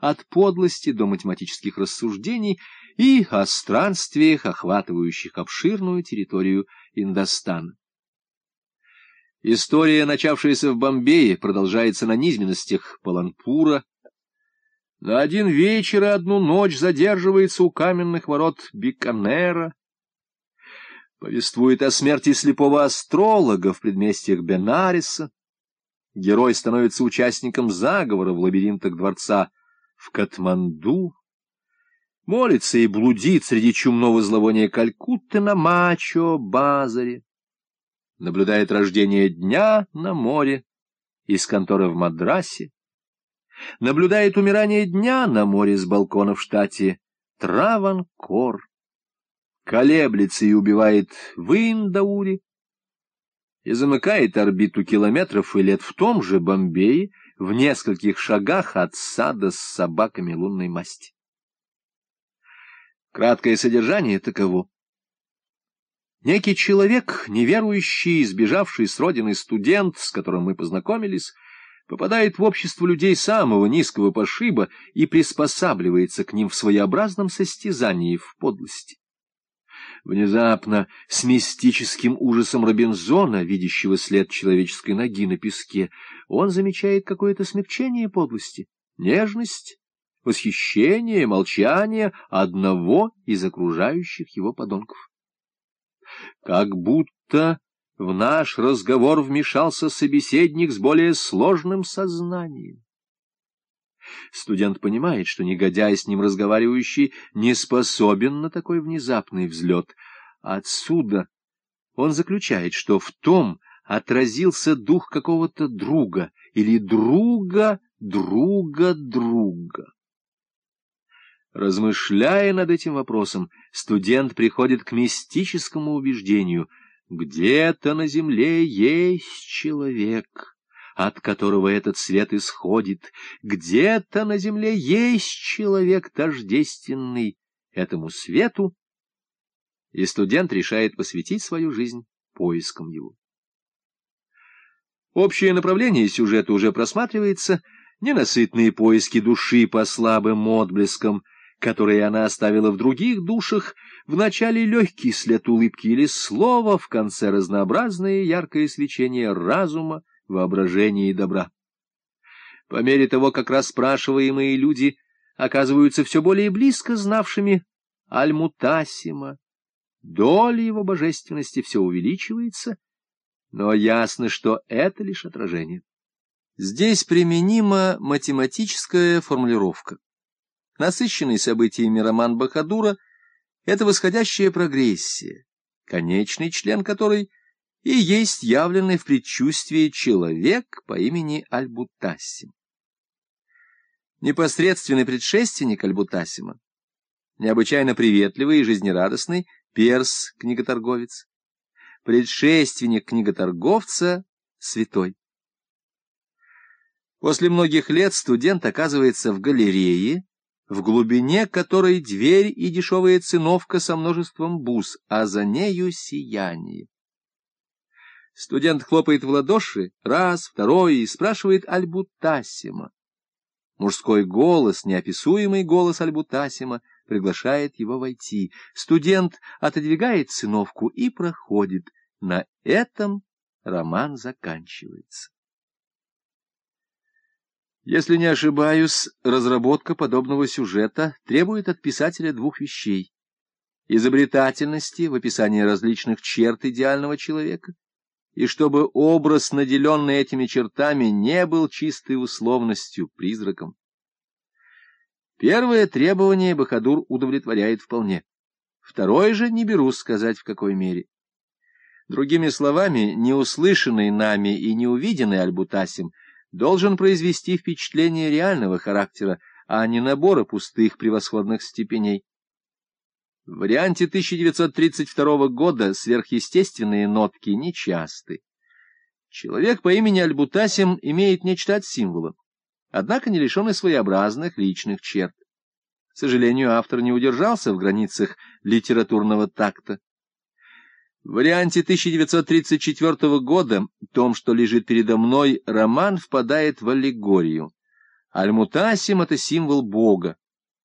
от подлости до математических рассуждений и о странствиях, охватывающих обширную территорию Индостана. История, начавшаяся в Бомбее, продолжается на низменностях Паланпура. На один вечер и одну ночь задерживается у каменных ворот Биканера. Повествует о смерти слепого астролога в предместьях Бенариса. Герой становится участником заговора в лабиринтах дворца в Катманду. Молится и блудит среди чумного зловония Калькутты на Мачо, Базаре наблюдает рождение дня на море из конторы в Мадрасе, наблюдает умирание дня на море с балкона в штате Траванкор, колеблется и убивает в Индауре и замыкает орбиту километров и лет в том же Бомбее, в нескольких шагах от сада с собаками лунной масти. Краткое содержание таково. Некий человек, неверующий, сбежавший с родины студент, с которым мы познакомились, попадает в общество людей самого низкого пошиба и приспосабливается к ним в своеобразном состязании в подлости. Внезапно, с мистическим ужасом Робинзона, видящего след человеческой ноги на песке, он замечает какое-то смягчение подлости, нежность, восхищение, молчание одного из окружающих его подонков как будто в наш разговор вмешался собеседник с более сложным сознанием. Студент понимает, что негодяй с ним разговаривающий не способен на такой внезапный взлет. Отсюда он заключает, что в том отразился дух какого-то друга или друга друга друга. Размышляя над этим вопросом, студент приходит к мистическому убеждению. Где-то на земле есть человек, от которого этот свет исходит. Где-то на земле есть человек тождественный этому свету. И студент решает посвятить свою жизнь поискам его. Общее направление сюжета уже просматривается, ненасытные поиски души по слабым отблескам — которые она оставила в других душах, вначале легкий след улыбки или слова, в конце разнообразное яркое свечение разума, воображения и добра. По мере того, как расспрашиваемые люди оказываются все более близко знавшими Аль-Мутасима, доля его божественности все увеличивается, но ясно, что это лишь отражение. Здесь применима математическая формулировка. Насыщенный событиями роман Бахадура — это восходящая прогрессия, конечный член которой и есть явленный в предчувствии человек по имени Альбутасим. Непосредственный предшественник Альбутасима, необычайно приветливый и жизнерадостный перс-книготорговец, предшественник книготорговца — святой. После многих лет студент оказывается в галерее, в глубине которой дверь и дешевая циновка со множеством бус, а за нею сияние. Студент хлопает в ладоши раз, второй и спрашивает Альбутасима. Мужской голос, неописуемый голос Альбутасима, приглашает его войти. Студент отодвигает циновку и проходит. На этом роман заканчивается. Если не ошибаюсь, разработка подобного сюжета требует от писателя двух вещей. Изобретательности в описании различных черт идеального человека, и чтобы образ, наделенный этими чертами, не был чистой условностью, призраком. Первое требование Бахадур удовлетворяет вполне. Второе же не берусь сказать в какой мере. Другими словами, неуслышанный нами и неувиденный Альбутасим — должен произвести впечатление реального характера, а не набора пустых превосходных степеней. В варианте 1932 года сверхъестественные нотки нечасты. Человек по имени Альбутасим имеет нечто от символа, однако не лишен и своеобразных личных черт. К сожалению, автор не удержался в границах литературного такта. В варианте 1934 года, том, что лежит передо мной, роман впадает в аллегорию. Аль-Мутасим — это символ Бога.